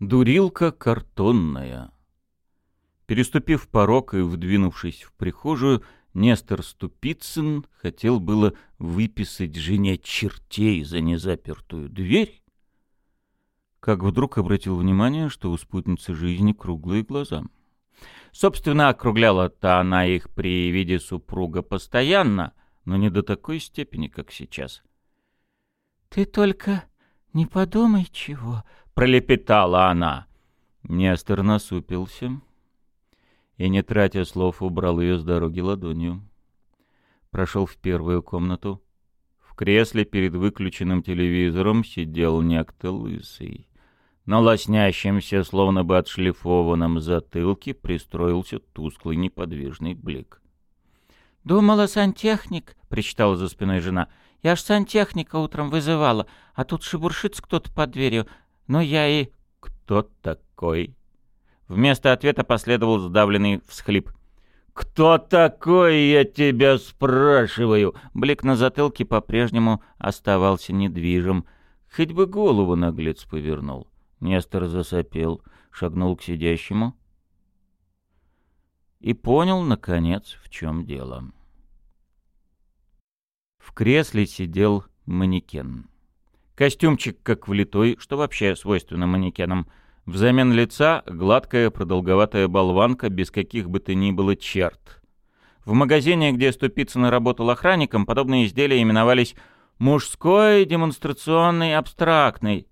Дурилка картонная. Переступив порог и вдвинувшись в прихожую, Нестор Ступицын хотел было выписать жене чертей за незапертую дверь, как вдруг обратил внимание, что у спутницы жизни круглые глаза. Собственно, округляла-то она их при виде супруга постоянно, но не до такой степени, как сейчас. «Ты только не подумай чего», пролепетала она. Нестор насупился и, не тратя слов, убрал ее с дороги ладонью. Прошел в первую комнату. В кресле перед выключенным телевизором сидел некто лысый. На лоснящемся, словно бы отшлифованном затылке пристроился тусклый неподвижный блик. «Думала, сантехник», — причитала за спиной жена. «Я ж сантехника утром вызывала, а тут шебуршится кто-то под дверью. Но я и... Кто такой? Вместо ответа последовал сдавленный всхлип. «Кто такой, я тебя спрашиваю?» Блик на затылке по-прежнему оставался недвижим. Хоть бы голову наглец повернул. Нестор засопел, шагнул к сидящему и понял, наконец, в чем дело. В кресле сидел манекен. Костюмчик как влитой, что вообще свойственно манекенам. Взамен лица гладкая продолговатая болванка без каких бы то ни было черт. В магазине, где Ступицын работал охранником, подобные изделия именовались «мужской, демонстрационный, абстрактный».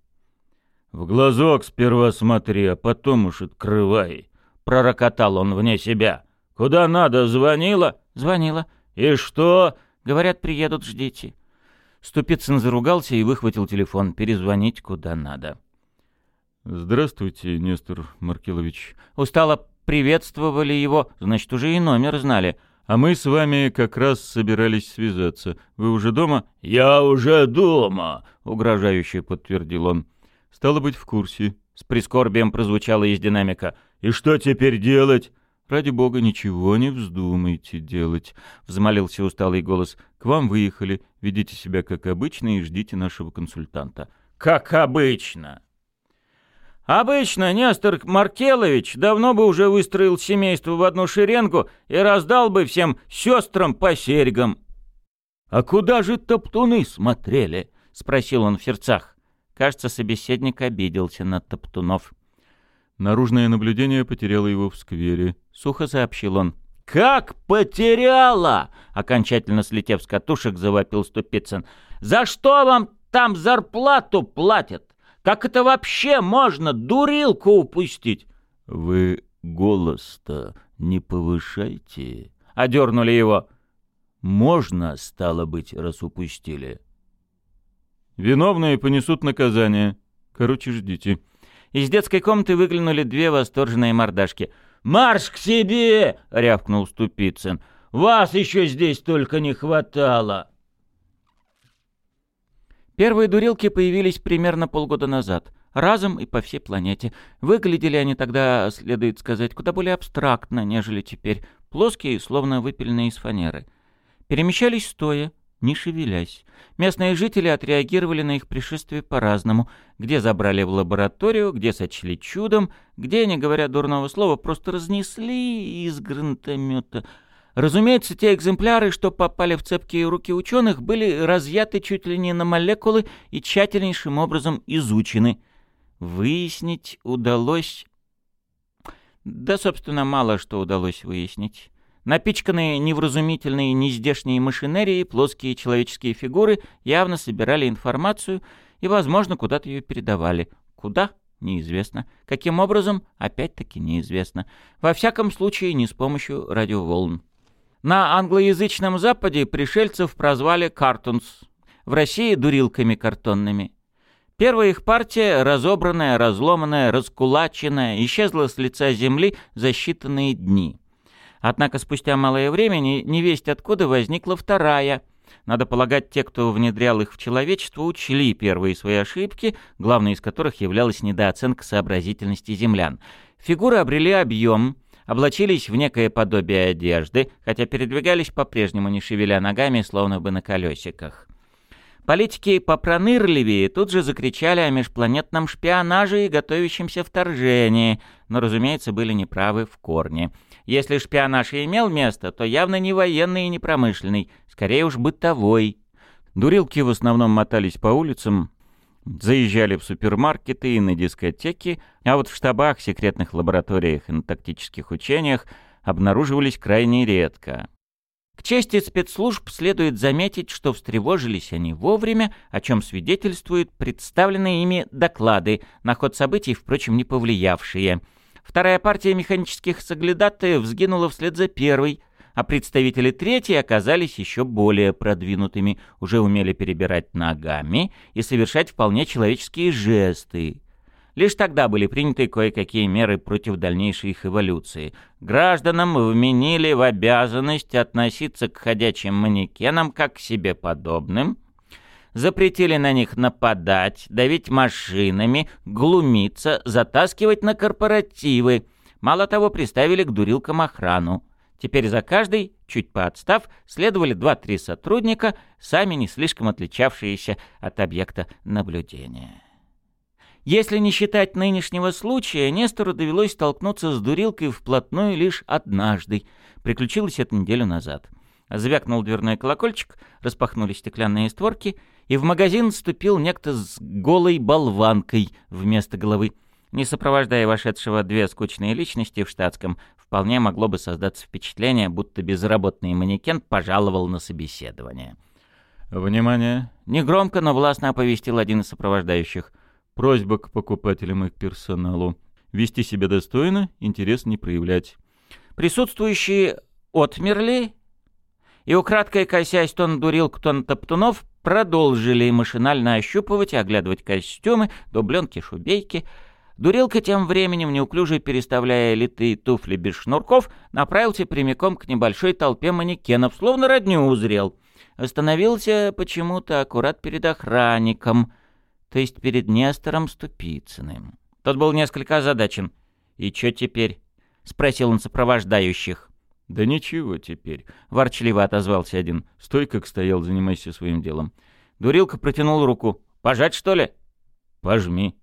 «В глазок сперва смотри, а потом уж открывай», — пророкотал он вне себя. «Куда надо, звонила?» «Звонила». «И что?» «Говорят, приедут, ждите». Ступицын заругался и выхватил телефон. Перезвонить куда надо. «Здравствуйте, Нестор Маркелович». Устало приветствовали его, значит, уже и номер знали. «А мы с вами как раз собирались связаться. Вы уже дома?» «Я уже дома», — угрожающе подтвердил он. «Стало быть, в курсе». С прискорбием прозвучало из динамика. «И что теперь делать?» «Ради бога, ничего не вздумайте делать», — взмолился усталый голос. «К вам выехали. Ведите себя как обычно и ждите нашего консультанта». «Как обычно?» «Обычно Нестор Маркелович давно бы уже выстроил семейство в одну шеренгу и раздал бы всем сестрам по серьгам». «А куда же топтуны смотрели?» — спросил он в сердцах. Кажется, собеседник обиделся на топтунов. Наружное наблюдение потеряло его в сквере. Сухо сообщил он. «Как потеряла?» Окончательно слетев с катушек, завопил Ступицын. «За что вам там зарплату платят? Как это вообще можно дурилку упустить?» «Вы голос-то не повышайте», — одернули его. «Можно, стало быть, раз упустили». «Виновные понесут наказание. Короче, ждите». Из детской комнаты выглянули две восторженные мордашки. «Марш к себе!» — рявкнул Ступицын. «Вас еще здесь только не хватало!» Первые дурилки появились примерно полгода назад. Разом и по всей планете. Выглядели они тогда, следует сказать, куда более абстрактно, нежели теперь. Плоские, словно выпиленные из фанеры. Перемещались стоя, не шевелясь. Местные жители отреагировали на их пришествие по-разному. Где забрали в лабораторию, где сочли чудом, где, не говоря дурного слова, просто разнесли из гранатомета. Разумеется, те экземпляры, что попали в цепкие руки ученых, были разъяты чуть ли не на молекулы и тщательнейшим образом изучены. Выяснить удалось... Да, собственно, мало что удалось выяснить. Напичканные невразумительной нездешней машинерией плоские человеческие фигуры явно собирали информацию и, возможно, куда-то ее передавали. Куда? Неизвестно. Каким образом? Опять-таки неизвестно. Во всяком случае, не с помощью радиоволн. На англоязычном Западе пришельцев прозвали «картунс», в России — дурилками картонными. Первая их партия, разобранная, разломанная, раскулаченная, исчезла с лица земли за считанные дни. Однако спустя малое время невесть откуда возникла вторая. Надо полагать, те, кто внедрял их в человечество, учли первые свои ошибки, главной из которых являлась недооценка сообразительности землян. Фигуры обрели объем, облачились в некое подобие одежды, хотя передвигались по-прежнему, не шевеля ногами, словно бы на колесиках. Политики попронырливее тут же закричали о межпланетном шпионаже и готовящемся вторжении, но, разумеется, были неправы в корне. Если шпионаж и имел место, то явно не военный и не промышленный, скорее уж бытовой. Дурилки в основном мотались по улицам, заезжали в супермаркеты и на дискотеки, а вот в штабах, секретных лабораториях и на тактических учениях обнаруживались крайне редко. К чести спецслужб следует заметить, что встревожились они вовремя, о чем свидетельствуют представленные ими доклады, на ход событий, впрочем, не повлиявшие. Вторая партия механических соглядатаев сгинула вслед за первой, а представители третьей оказались еще более продвинутыми, уже умели перебирать ногами и совершать вполне человеческие жесты. Лишь тогда были приняты кое-какие меры против дальнейшей их эволюции. Гражданам вменили в обязанность относиться к ходячим манекенам как к себе подобным, запретили на них нападать, давить машинами, глумиться, затаскивать на корпоративы. Мало того, приставили к дурилкам охрану. Теперь за каждый, чуть поотстав, следовали два-три сотрудника, сами не слишком отличавшиеся от объекта наблюдения. Если не считать нынешнего случая, Нестору довелось столкнуться с дурилкой вплотную лишь однажды. Приключилось это неделю назад. Звякнул дверной колокольчик, распахнулись стеклянные створки, и в магазин вступил некто с голой болванкой вместо головы. Не сопровождая вошедшего две скучные личности в штатском, вполне могло бы создаться впечатление, будто безработный манекен пожаловал на собеседование. «Внимание!» — негромко, но властно оповестил один из сопровождающих — Просьба к покупателям и к персоналу. Вести себя достойно, интерес не проявлять. Присутствующие отмерли, и украдкой косясь тон дурилк, тон топтунов, продолжили машинально ощупывать и оглядывать костюмы, дубленки, шубейки. Дурилка тем временем, неуклюже переставляя литые туфли без шнурков, направился прямиком к небольшой толпе манекенов, словно родню узрел. Остановился почему-то аккурат перед охранником — то есть перед Нестором Ступицыным. Тот был несколько озадачен. «И что теперь?» — спросил он сопровождающих. «Да ничего теперь», — ворчливо отозвался один. «Стой, как стоял, занимайся своим делом». Дурилка протянул руку. «Пожать, что ли?» «Пожми».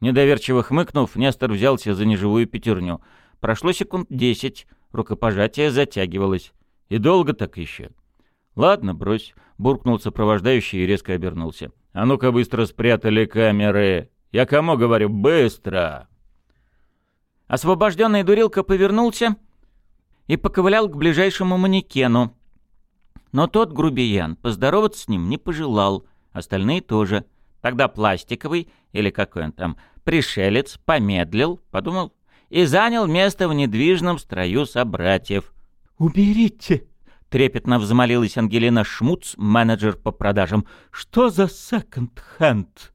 Недоверчиво хмыкнув, Нестор взялся за неживую пятерню. Прошло секунд десять, рукопожатие затягивалось. «И долго так еще?» «Ладно, брось», — буркнул сопровождающий и резко обернулся. А ну-ка быстро спрятали камеры. Я кому говорю, быстро!» Освобожденный дурилка повернулся и поковылял к ближайшему манекену. Но тот грубиян поздороваться с ним не пожелал, остальные тоже. Тогда пластиковый, или какой он там, пришелец, помедлил, подумал, и занял место в недвижном строю собратьев. «Уберите!» Трепетно взмолилась Ангелина Шмуц, менеджер по продажам. «Что за секонд-хенд?»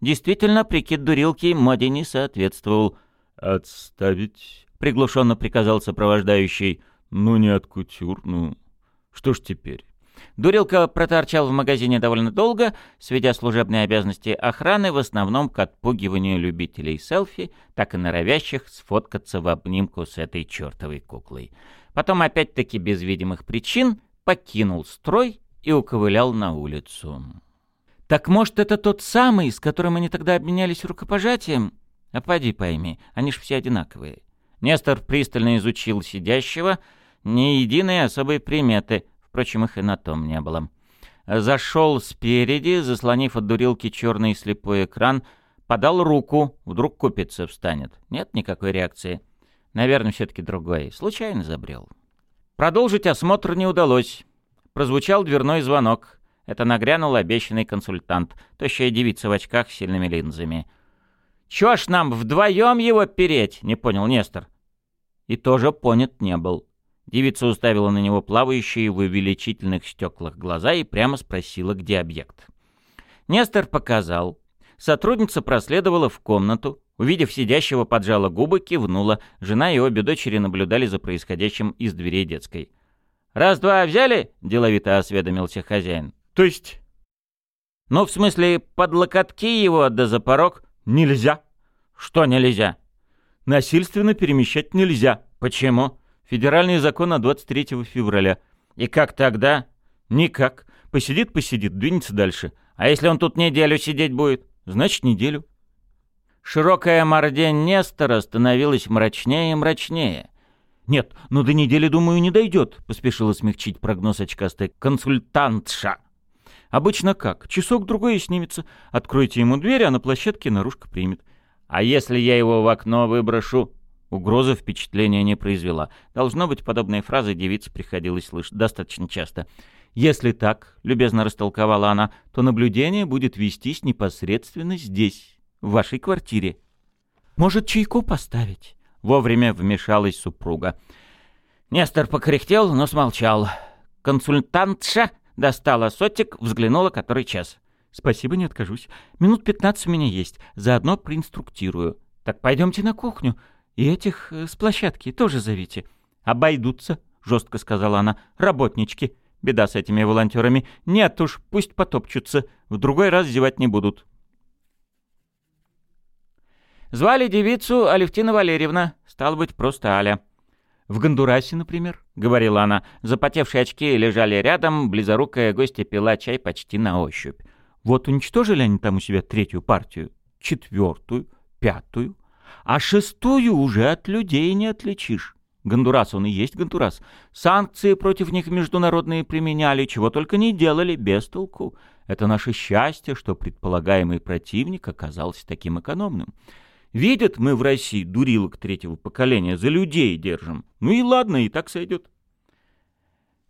Действительно, прикид дурилки моде не соответствовал. «Отставить», — приглушенно приказал сопровождающий. «Ну, не от кутюр, ну... Что ж теперь?» Дурилка проторчал в магазине довольно долго, сведя служебные обязанности охраны в основном к отпугиванию любителей селфи, так и норовящих сфоткаться в обнимку с этой чертовой куклой. Потом опять-таки без видимых причин покинул строй и уковылял на улицу. «Так, может, это тот самый, с которым они тогда обменялись рукопожатием? А поди пойми, они ж все одинаковые». Нестор пристально изучил сидящего, ни единой особой приметы, впрочем, их и на том не было. Зашел спереди, заслонив от дурилки черный слепой экран, подал руку, вдруг купиться встанет. Нет никакой реакции. Наверное, все-таки другой. Случайно забрел. Продолжить осмотр не удалось. Прозвучал дверной звонок. Это нагрянул обещанный консультант, тощая девица в очках с сильными линзами. «Чё ж нам вдвоем его переть?» — не понял Нестор. И тоже понят не был. Девица уставила на него плавающие в увеличительных стеклах глаза и прямо спросила, где объект. Нестор показал. Сотрудница проследовала в комнату, Увидев сидящего, поджала губы, кивнула. Жена и обе дочери наблюдали за происходящим из дверей детской. «Раз-два взяли?» — деловито осведомился хозяин. «То есть?» «Ну, в смысле, под локотки его да за порог нельзя». «Что нельзя?» «Насильственно перемещать нельзя». «Почему?» «Федеральный закон от 23 февраля». «И как тогда?» Никак. Посидит-посидит, двинется дальше. А если он тут неделю сидеть будет? Значит, неделю. Широкая мордень Нестора становилась мрачнее и мрачнее. «Нет, ну до недели, думаю, не дойдет», — поспешила смягчить прогноз очкастой консультантша. «Обычно как? Часок-другой и снимется. Откройте ему дверь, а на площадке наружка примет. А если я его в окно выброшу?» Угроза впечатления не произвела. Должно быть, подобные фразы девице приходилось слышать достаточно часто. «Если так», — любезно растолковала она, — «то наблюдение будет вестись непосредственно здесь» в вашей квартире. Может, чайку поставить?» Вовремя вмешалась супруга. Нестор покряхтел, но смолчал. Консультантша достала сотик, взглянула, который час. «Спасибо, не откажусь. Минут пятнадцать у меня есть. Заодно проинструктирую. Так пойдемте на кухню. И этих э, с площадки тоже зовите». «Обойдутся», — жестко сказала она. «Работнички. Беда с этими волонтерами. Нет уж, пусть потопчутся. В другой раз зевать не будут». Звали девицу Алевтина Валерьевна, стало быть, просто Аля. «В Гондурасе, например», — говорила она. Запотевшие очки лежали рядом, близорукая гостья пила чай почти на ощупь. «Вот уничтожили они там у себя третью партию, четвертую, пятую, а шестую уже от людей не отличишь. Гондурас он и есть Гондурас. Санкции против них международные применяли, чего только не делали, без толку. Это наше счастье, что предполагаемый противник оказался таким экономным. Видят мы в России дурилок третьего поколения, за людей держим. Ну и ладно, и так сойдет.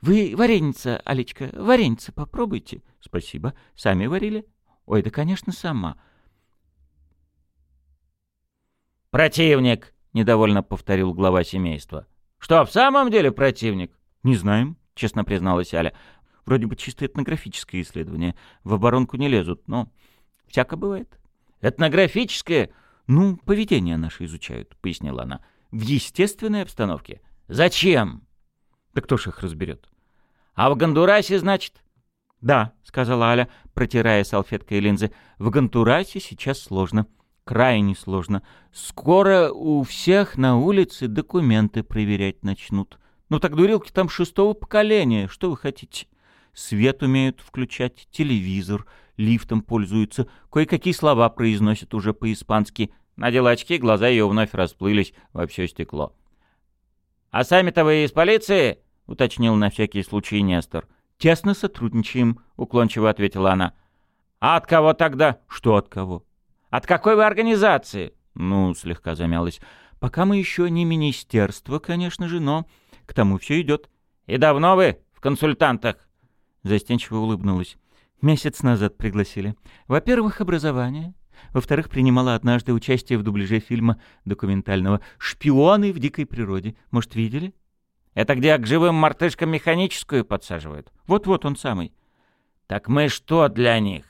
Вы вареница, Алечка, вареница попробуйте. Спасибо. Сами варили? Ой, да, конечно, сама. Противник, недовольно повторил глава семейства. Что, в самом деле противник? Не знаем, честно призналась Аля. Вроде бы чисто этнографическое исследование. В оборонку не лезут, но всяко бывает. Этнографическое? «Ну, поведение наше изучают», — пояснила она. «В естественной обстановке». «Зачем?» «Да кто ж их разберет?» «А в Гондурасе, значит?» «Да», — сказала Аля, протирая салфеткой линзы. «В Гондурасе сейчас сложно. Крайне сложно. Скоро у всех на улице документы проверять начнут. Ну так дурилки там шестого поколения. Что вы хотите?» Свет умеют включать, телевизор, лифтом пользуются, кое-какие слова произносят уже по-испански. Надела очки, глаза ее вновь расплылись во все стекло. «А сами-то вы из полиции?» — уточнил на всякий случай Нестор. «Тесно сотрудничаем», — уклончиво ответила она. «А от кого тогда?» «Что от кого?» «От какой вы организации?» «Ну, слегка замялась. Пока мы еще не министерство, конечно же, но к тому все идет». «И давно вы в консультантах?» Застенчиво улыбнулась. Месяц назад пригласили. Во-первых, образование. Во-вторых, принимала однажды участие в дубляже фильма документального «Шпионы в дикой природе». Может, видели? Это где к живым мартышкам механическую подсаживают? Вот-вот он самый. Так мы что для них?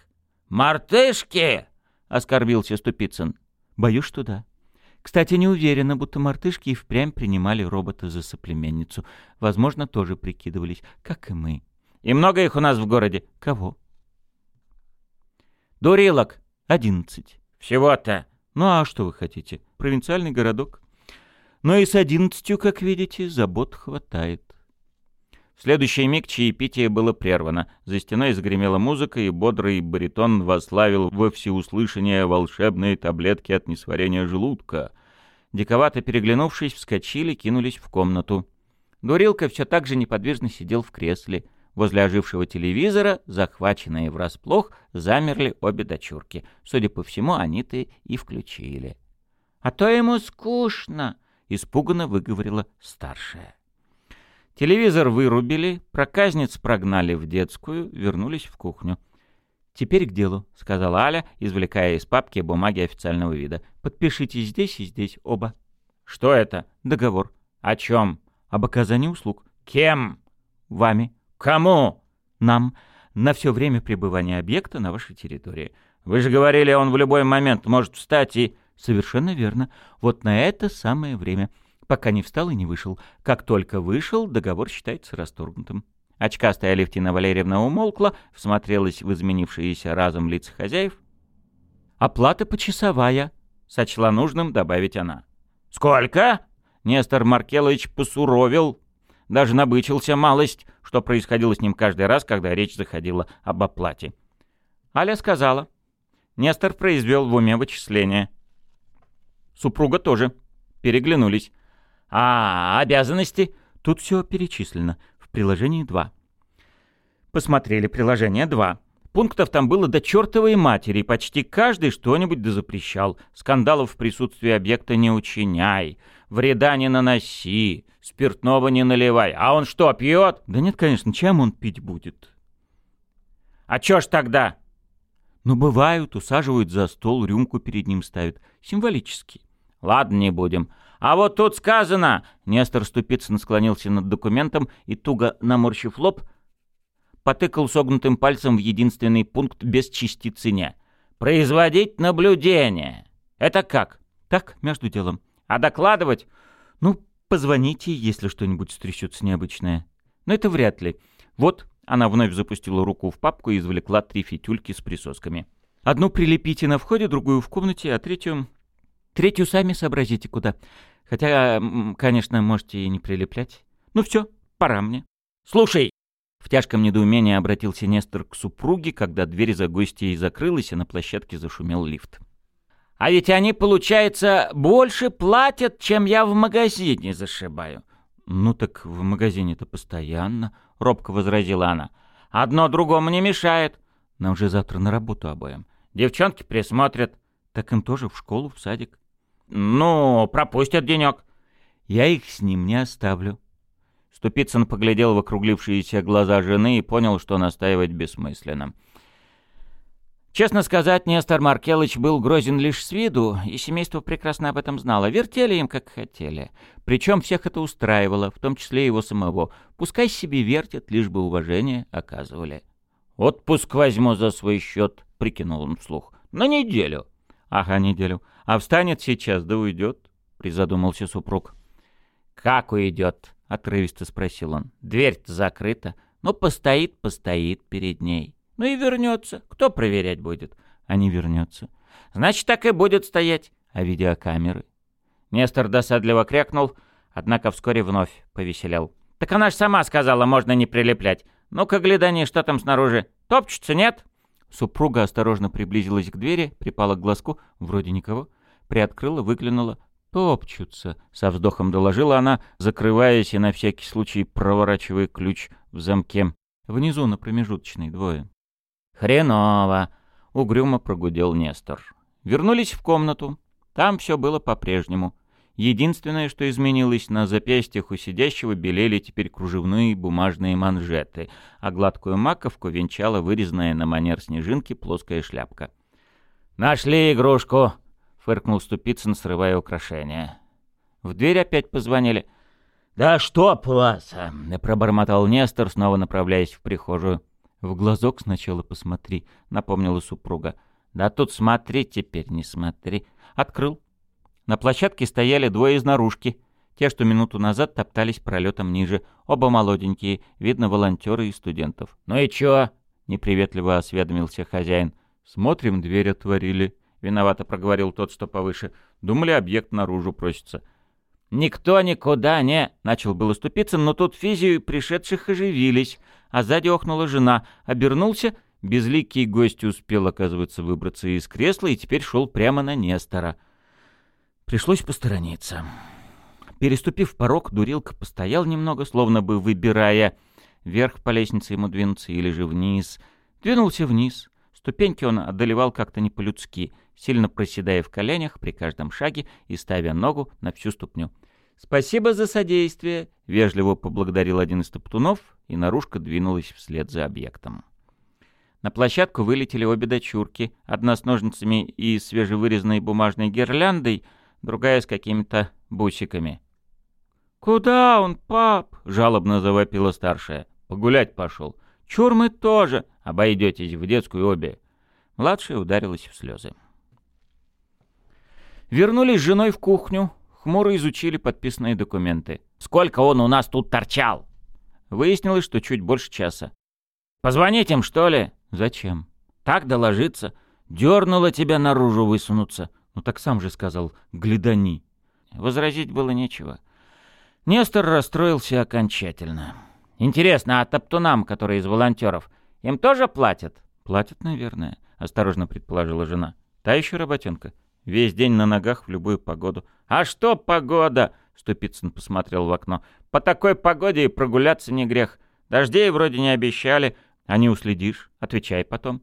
Мартышки? Оскорбился Ступицын. Боюсь, что да. Кстати, не уверена, будто мартышки и впрямь принимали робота за соплеменницу. Возможно, тоже прикидывались, как и мы. И много их у нас в городе? Кого? Дурилок. Одиннадцать. Всего-то. Ну а что вы хотите? Провинциальный городок. Но и с одиннадцатью, как видите, забот хватает. В следующий миг чаепитие было прервано. За стеной загремела музыка, и бодрый баритон вославил во всеуслышание волшебные таблетки от несварения желудка. Диковато переглянувшись, вскочили, кинулись в комнату. Дурилка все так же неподвижно сидел в кресле. Возле ожившего телевизора, захваченные врасплох, замерли обе дочурки. Судя по всему, они-то и включили. «А то ему скучно!» — испуганно выговорила старшая. Телевизор вырубили, проказниц прогнали в детскую, вернулись в кухню. «Теперь к делу», — сказала Аля, извлекая из папки бумаги официального вида. «Подпишите здесь и здесь оба». «Что это?» «Договор». «О чем?» «Об оказании услуг». «Кем?» «Вами». «Кому?» «Нам. На все время пребывания объекта на вашей территории». «Вы же говорили, он в любой момент может встать и...» «Совершенно верно. Вот на это самое время. Пока не встал и не вышел. Как только вышел, договор считается расторгнутым». Очкастая Алевтина Валерьевна умолкла, всмотрелась в изменившиеся разом лица хозяев. «Оплата почасовая», — сочла нужным добавить она. «Сколько?» — Нестор Маркелович посуровил, Даже набычился малость, что происходило с ним каждый раз, когда речь заходила об оплате. Аля сказала. Нестор произвел в уме вычисления. Супруга тоже. Переглянулись. А обязанности? Тут все перечислено. В приложении 2. Посмотрели приложение 2. Пунктов там было до чертовой матери, почти каждый что-нибудь дозапрещал. Скандалов в присутствии объекта не учиняй, вреда не наноси, спиртного не наливай. А он что, пьет? Да нет, конечно, чем он пить будет? А чё ж тогда? Ну, бывают, усаживают за стол, рюмку перед ним ставят. Символически. Ладно, не будем. А вот тут сказано... Нестор Ступицын склонился над документом и, туго наморщив лоб, потыкал согнутым пальцем в единственный пункт без частицы «не». «Производить наблюдение». Это как? Так, между делом. А докладывать? Ну, позвоните, если что-нибудь стрясется необычное. Но это вряд ли. Вот, она вновь запустила руку в папку и извлекла три фитюльки с присосками. Одну прилепите на входе, другую в комнате, а третью... Третью сами сообразите куда. Хотя, конечно, можете и не прилеплять. Ну все, пора мне. Слушай, в тяжком недоумении обратился Нестор к супруге, когда дверь за гостьей закрылась, и на площадке зашумел лифт. «А ведь они, получается, больше платят, чем я в магазине зашибаю». «Ну так в магазине-то постоянно», — робко возразила она. «Одно другому не мешает. Нам же завтра на работу обоим. Девчонки присмотрят. Так им тоже в школу, в садик». «Ну, пропустят денек». «Я их с ним не оставлю», Ступицын поглядел в округлившиеся глаза жены и понял, что настаивать бессмысленно. Честно сказать, Нестор Маркелыч был грозен лишь с виду, и семейство прекрасно об этом знало. Вертели им, как хотели. Причем всех это устраивало, в том числе его самого. Пускай себе вертят, лишь бы уважение оказывали. «Отпуск возьму за свой счет», — прикинул он вслух. «На неделю». «Ага, неделю. А встанет сейчас, да уйдет», — призадумался супруг. «Как уйдет?» — отрывисто спросил он. «Дверь-то закрыта. Ну, постоит, постоит перед ней. Ну и вернется. Кто проверять будет?» «А не вернется». «Значит, так и будет стоять. А видеокамеры?» Нестор досадливо крякнул, однако вскоре вновь повеселел. «Так она ж сама сказала, можно не прилеплять. Ну-ка, глядани, что там снаружи. Топчется, нет?» Супруга осторожно приблизилась к двери, припала к глазку, вроде никого, приоткрыла, выглянула топчутся», — со вздохом доложила она, закрываясь и на всякий случай проворачивая ключ в замке. Внизу на промежуточной двое. «Хреново!» — угрюмо прогудел Нестор. Вернулись в комнату. Там все было по-прежнему. Единственное, что изменилось, на запястьях у сидящего белели теперь кружевные бумажные манжеты, а гладкую маковку венчала вырезанная на манер снежинки плоская шляпка. «Нашли игрушку!» Фыркнул Ступицын, срывая украшения. В дверь опять позвонили. «Да что вас!» — пробормотал Нестор, снова направляясь в прихожую. «В глазок сначала посмотри», — напомнила супруга. «Да тут смотри теперь, не смотри». Открыл. На площадке стояли двое из наружки. Те, что минуту назад топтались пролетом ниже. Оба молоденькие, видно, волонтеры и студентов. «Ну и чё?» — неприветливо осведомился хозяин. «Смотрим, дверь отворили», Виновато проговорил тот, что повыше. Думали, объект наружу просится. «Никто никуда не...» — начал было ступиться, но тут физию пришедших оживились, а сзади охнула жена. Обернулся, безликий гость успел, оказывается, выбраться из кресла и теперь шел прямо на Нестора. Пришлось посторониться. Переступив порог, дурилка постоял немного, словно бы выбирая, вверх по лестнице ему двинуться или же вниз. Двинулся вниз. Ступеньки он одолевал как-то не по-людски — сильно проседая в коленях при каждом шаге и ставя ногу на всю ступню. «Спасибо за содействие», — вежливо поблагодарил один из топтунов, и наружка двинулась вслед за объектом. На площадку вылетели обе дочурки, одна с ножницами и свежевырезанной бумажной гирляндой, другая с какими-то бусиками. «Куда он, пап?» — жалобно завопила старшая. «Погулять пошел». «Чур мы тоже!» «Обойдетесь в детскую обе». Младшая ударилась в слезы. Вернулись с женой в кухню, хмуро изучили подписанные документы. «Сколько он у нас тут торчал?» Выяснилось, что чуть больше часа. «Позвонить им, что ли?» «Зачем?» «Так доложиться. Дернуло тебя наружу высунуться». «Ну так сам же сказал, глядани». Возразить было нечего. Нестор расстроился окончательно. «Интересно, а топтунам, которые из волонтеров, им тоже платят?» «Платят, наверное», — осторожно предположила жена. «Та еще работенка. Весь день на ногах в любую погоду». «А что погода?» — Ступицын посмотрел в окно. «По такой погоде и прогуляться не грех. Дождей вроде не обещали. А не уследишь. Отвечай потом.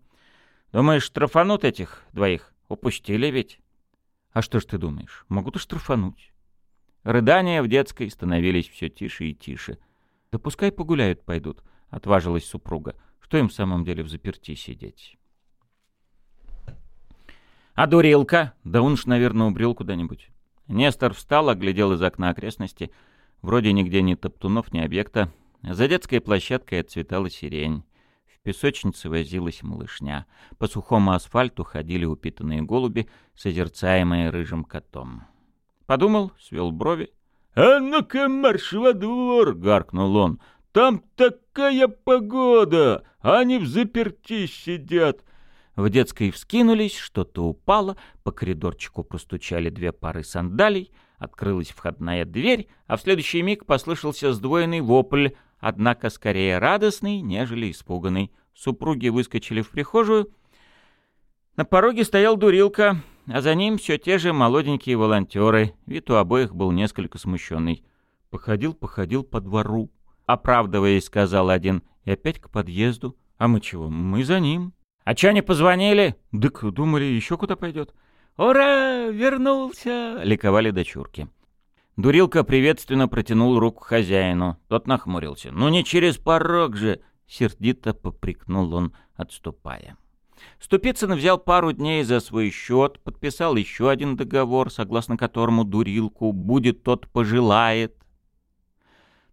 Думаешь, штрафанут этих двоих? Упустили ведь?» «А что ж ты думаешь? Могут и штрафануть». Рыдания в детской становились все тише и тише. «Да пускай погуляют пойдут», — отважилась супруга. «Что им в самом деле в заперти сидеть?» «А дурилка?» «Да он ж, наверное, убрел куда-нибудь». Нестор встал, оглядел из окна окрестности. Вроде нигде ни топтунов, ни объекта. За детской площадкой отцветала сирень. В песочнице возилась малышня. По сухому асфальту ходили упитанные голуби, созерцаемые рыжим котом. Подумал, свел брови. «А ну-ка марш во двор!» — гаркнул он. «Там такая погода! Они в заперти сидят!» В детской вскинулись, что-то упало, по коридорчику простучали две пары сандалий, открылась входная дверь, а в следующий миг послышался сдвоенный вопль, однако скорее радостный, нежели испуганный. Супруги выскочили в прихожую. На пороге стоял дурилка, а за ним все те же молоденькие волонтеры. Вид у обоих был несколько смущенный. «Походил, походил по двору», — оправдываясь, сказал один, — и опять к подъезду. «А мы чего? Мы за ним». «А чё не позвонили?» «Дык, думали, еще куда пойдет». «Ура! Вернулся!» — ликовали дочурки. Дурилка приветственно протянул руку хозяину. Тот нахмурился. «Ну не через порог же!» — сердито поприкнул он, отступая. Ступицын взял пару дней за свой счет, подписал еще один договор, согласно которому Дурилку будет тот пожелает.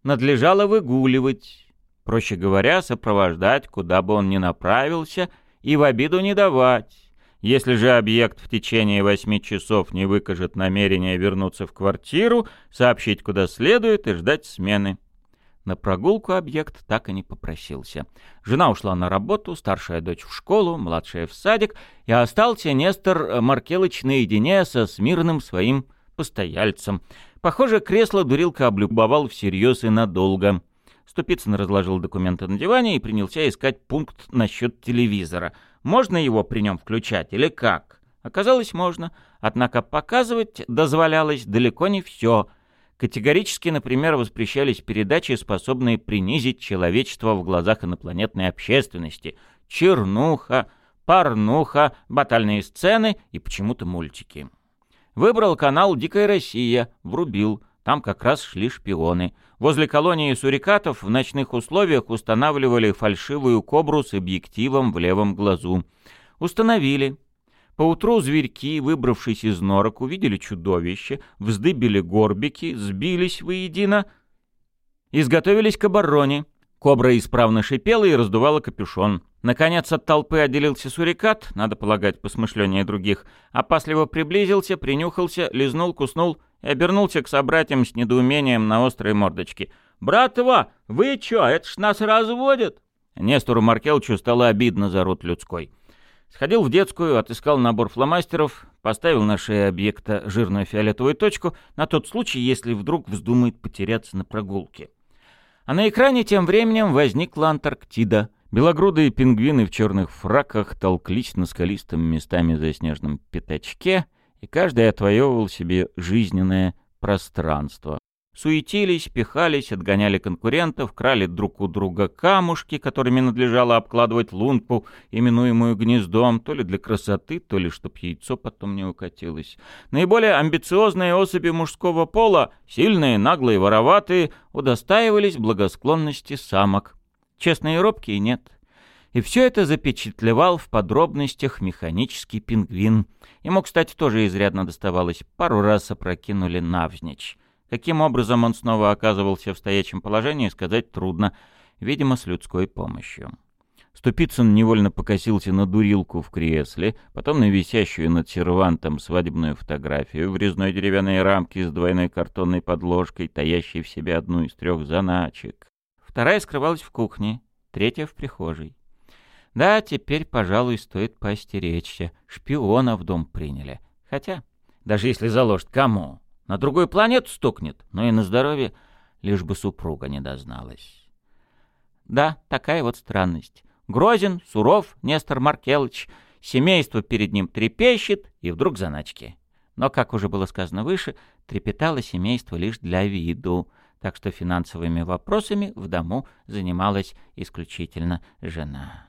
Надлежало выгуливать, проще говоря, сопровождать, куда бы он ни направился — и в обиду не давать. Если же объект в течение восьми часов не выкажет намерения вернуться в квартиру, сообщить куда следует и ждать смены. На прогулку объект так и не попросился. Жена ушла на работу, старшая дочь в школу, младшая в садик, и остался Нестор Маркелыч наедине со смирным своим постояльцем. Похоже, кресло дурилка облюбовал всерьез и надолго. Ступицын разложил документы на диване и принялся искать пункт насчет телевизора. Можно его при нем включать или как? Оказалось, можно. Однако показывать дозволялось далеко не все. Категорически, например, воспрещались передачи, способные принизить человечество в глазах инопланетной общественности. Чернуха, порнуха, батальные сцены и почему-то мультики. Выбрал канал «Дикая Россия», врубил. Там как раз шли шпионы. Возле колонии сурикатов в ночных условиях устанавливали фальшивую кобру с объективом в левом глазу. Установили. Поутру зверьки, выбравшись из норок, увидели чудовище, вздыбили горбики, сбились воедино, изготовились к обороне. Кобра исправно шипела и раздувала капюшон. Наконец от толпы отделился сурикат, надо полагать, по смышлению других, опасливо приблизился, принюхался, лизнул, куснул — и обернулся к собратьям с недоумением на острой мордочке. «Братва, вы чё, это ж нас разводят?» Нестору Маркелчу стало обидно за рот людской. Сходил в детскую, отыскал набор фломастеров, поставил на шее объекта жирную фиолетовую точку на тот случай, если вдруг вздумает потеряться на прогулке. А на экране тем временем возникла Антарктида. Белогрудые пингвины в черных фраках толклись на скалистом местами заснеженном пятачке — и каждый отвоевывал себе жизненное пространство. Суетились, пихались, отгоняли конкурентов, крали друг у друга камушки, которыми надлежало обкладывать лунку, именуемую гнездом, то ли для красоты, то ли чтоб яйцо потом не укатилось. Наиболее амбициозные особи мужского пола, сильные, наглые, вороватые, удостаивались благосклонности самок. Честные и робкие нет. И все это запечатлевал в подробностях механический пингвин. Ему, кстати, тоже изрядно доставалось. Пару раз опрокинули навзничь. Каким образом он снова оказывался в стоячем положении, сказать трудно. Видимо, с людской помощью. Ступицын невольно покосился на дурилку в кресле, потом на висящую над сервантом свадебную фотографию в резной деревянной рамке с двойной картонной подложкой, таящей в себе одну из трех заначек. Вторая скрывалась в кухне, третья — в прихожей. Да, теперь, пожалуй, стоит поостеречься. Шпиона в дом приняли. Хотя, даже если заложит, кому? На другую планету стукнет, но и на здоровье. лишь бы супруга не дозналась. Да, такая вот странность. Грозен, суров, Нестор Маркелыч, семейство перед ним трепещет, и вдруг заначки. Но, как уже было сказано выше, трепетало семейство лишь для виду, так что финансовыми вопросами в дому занималась исключительно жена.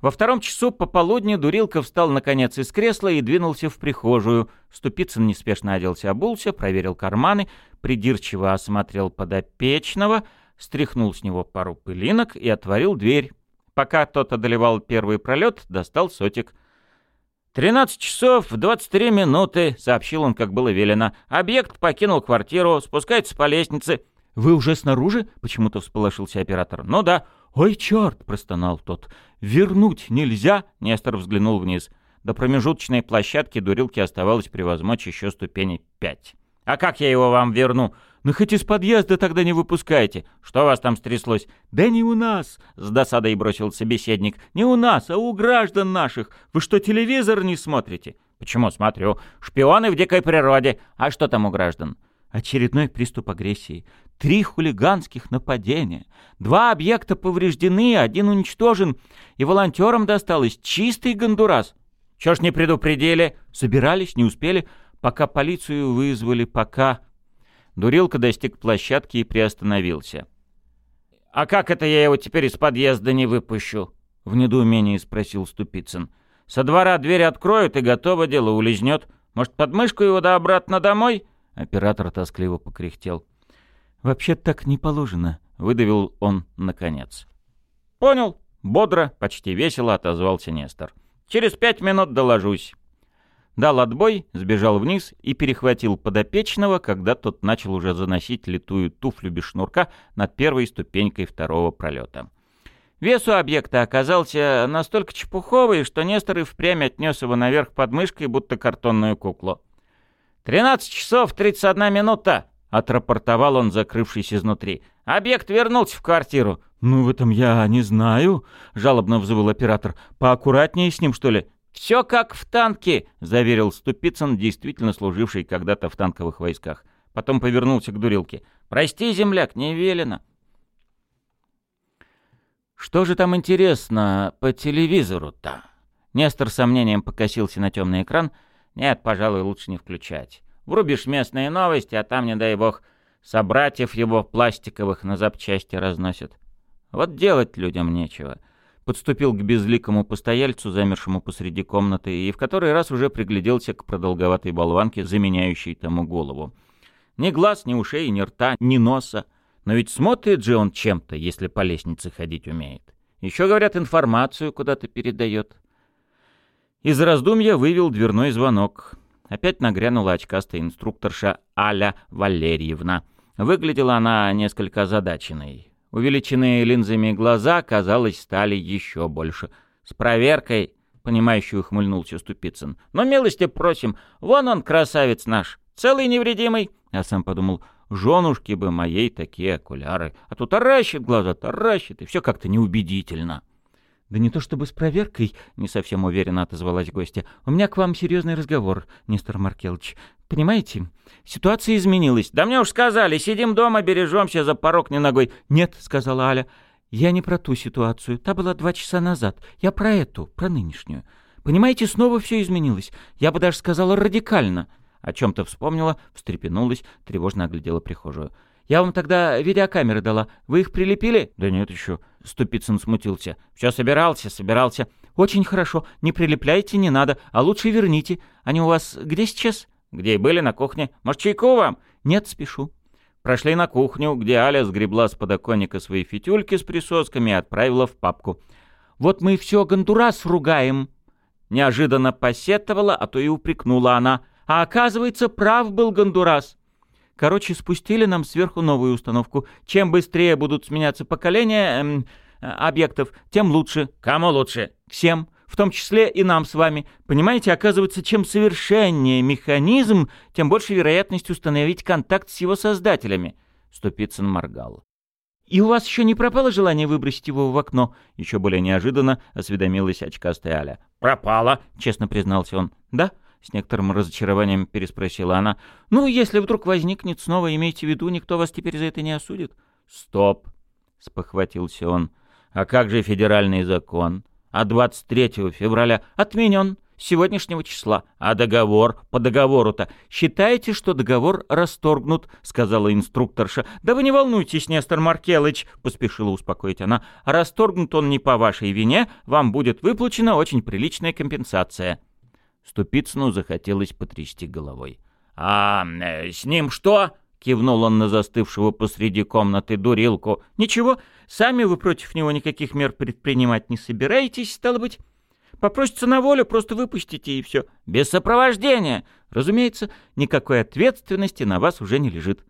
Во втором часу пополудни Дурилка встал наконец из кресла и двинулся в прихожую. Ступицын неспешно оделся, обулся, проверил карманы, придирчиво осмотрел подопечного, стряхнул с него пару пылинок и отворил дверь. Пока тот одолевал первый пролет, достал сотик. «Тринадцать часов двадцать три минуты», — сообщил он, как было велено. «Объект покинул квартиру, спускается по лестнице». «Вы уже снаружи?» — почему-то всполошился оператор. «Ну да». «Ой, черт!» — простонал тот. «Вернуть нельзя?» — Нестор взглянул вниз. До промежуточной площадки дурилки оставалось превозмочь еще ступени пять. «А как я его вам верну?» «Ну хоть из подъезда тогда не выпускайте. Что вас там стряслось?» «Да не у нас!» — с досадой бросил собеседник. «Не у нас, а у граждан наших. Вы что, телевизор не смотрите?» «Почему смотрю? Шпионы в дикой природе. А что там у граждан?» Очередной приступ агрессии. Три хулиганских нападения. Два объекта повреждены, один уничтожен. И волонтерам досталось чистый гондурас. Чё ж не предупредили? Собирались, не успели. Пока полицию вызвали, пока... Дурилка достиг площадки и приостановился. «А как это я его теперь из подъезда не выпущу?» — в недоумении спросил Ступицын. «Со двора дверь откроют, и готово дело, улизнет. Может, подмышку его да обратно домой?» Оператор тоскливо покряхтел. «Вообще так не положено», — выдавил он наконец. «Понял. Бодро, почти весело отозвался Нестор. Через пять минут доложусь». Дал отбой, сбежал вниз и перехватил подопечного, когда тот начал уже заносить литую туфлю без шнурка над первой ступенькой второго пролета. Вес у объекта оказался настолько чепуховый, что Нестор и впрямь отнес его наверх под мышкой, будто картонную куклу. «Тринадцать часов тридцать одна минута!» — отрапортовал он, закрывшись изнутри. «Объект вернулся в квартиру». «Ну, в этом я не знаю», — жалобно взвыл оператор. «Поаккуратнее с ним, что ли?» «Все как в танке», — заверил Ступицын, действительно служивший когда-то в танковых войсках. Потом повернулся к дурилке. «Прости, земляк, не велено». «Что же там интересно по телевизору-то?» Нестор с сомнением покосился на темный экран — нет, пожалуй, лучше не включать. Врубишь местные новости, а там, не дай бог, собратьев его пластиковых на запчасти разносят. Вот делать людям нечего. Подступил к безликому постояльцу, замершему посреди комнаты, и в который раз уже пригляделся к продолговатой болванке, заменяющей тому голову. Ни глаз, ни ушей, ни рта, ни носа. Но ведь смотрит же он чем-то, если по лестнице ходить умеет. Еще, говорят, информацию куда-то передает. Из раздумья вывел дверной звонок. Опять нагрянула очкастая инструкторша Аля Валерьевна. Выглядела она несколько озадаченной. Увеличенные линзами глаза, казалось, стали еще больше. «С проверкой», — понимающий ухмыльнулся Ступицын. «Но милости просим, вон он, красавец наш, целый невредимый». Я сам подумал, женушки бы моей такие окуляры. А тут таращит глаза, таращит, и все как-то неубедительно. «Да не то чтобы с проверкой», — не совсем уверенно отозвалась гостья. «У меня к вам серьезный разговор, Нестор Маркелович. Понимаете, ситуация изменилась». «Да мне уж сказали, сидим дома, бережемся, за порог не ногой». «Нет», — сказала Аля, — «я не про ту ситуацию. Та была два часа назад. Я про эту, про нынешнюю. Понимаете, снова все изменилось. Я бы даже сказала радикально». О чем-то вспомнила, встрепенулась, тревожно оглядела прихожую. «Я вам тогда видеокамеры дала. Вы их прилепили?» «Да нет еще». Ступицын смутился. «Все собирался, собирался». «Очень хорошо. Не прилепляйте, не надо. А лучше верните. Они у вас где сейчас?» «Где и были, на кухне. Может, чайку вам?» «Нет, спешу». Прошли на кухню, где Аля сгребла с подоконника свои фитюльки с присосками и отправила в папку. «Вот мы все Гондурас ругаем». Неожиданно посетовала, а то и упрекнула она. «А оказывается, прав был Гондурас. Короче, спустили нам сверху новую установку. Чем быстрее будут сменяться поколения эм, объектов, тем лучше. Кому лучше? Всем. В том числе и нам с вами. Понимаете, оказывается, чем совершеннее механизм, тем больше вероятность установить контакт с его создателями. Ступицын моргал. «И у вас еще не пропало желание выбросить его в окно?» Еще более неожиданно осведомилась очкастая Аля. «Пропало», — честно признался он. «Да? — с некоторым разочарованием переспросила она. «Ну, если вдруг возникнет снова, имейте в виду, никто вас теперь за это не осудит». «Стоп!» — спохватился он. «А как же федеральный закон? А 23 февраля отменен сегодняшнего числа. А договор? По договору-то. Считаете, что договор расторгнут, сказала инструкторша. Да вы не волнуйтесь, Нестор Маркелыч, поспешила успокоить она. Расторгнут он не по вашей вине, вам будет выплачена очень приличная компенсация. Ступицыну захотелось потрясти головой. «А э, с ним что?» — кивнул он на застывшего посреди комнаты дурилку. «Ничего, сами вы против него никаких мер предпринимать не собираетесь, стало быть?» Попросится на волю, просто выпустите и все. Без сопровождения. Разумеется, никакой ответственности на вас уже не лежит.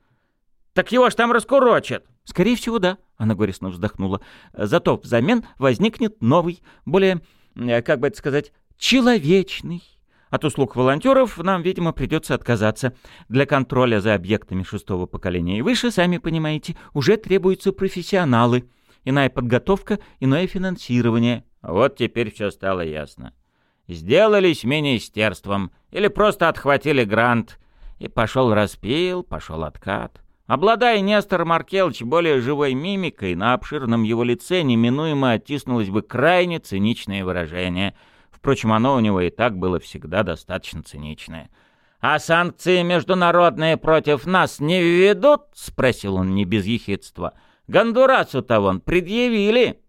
Так его ж там раскурочат. Скорее всего, да. Она горестно вздохнула. Зато взамен возникнет новый, более, э, как бы это сказать, человечный. От услуг волонтеров нам, видимо, придется отказаться. Для контроля за объектами шестого поколения и выше, сами понимаете, уже требуются профессионалы. Иная подготовка, иное финансирование. Вот теперь все стало ясно. Сделались министерством или просто отхватили грант. И пошел распил, пошел откат. Обладая Нестор Маркелович более живой мимикой, на обширном его лице неминуемо оттиснулось бы крайне циничное выражение. Впрочем, оно у него и так было всегда достаточно циничное. «А санкции международные против нас не введут?» — спросил он не без ехидства. «Гондурасу-то вон предъявили!»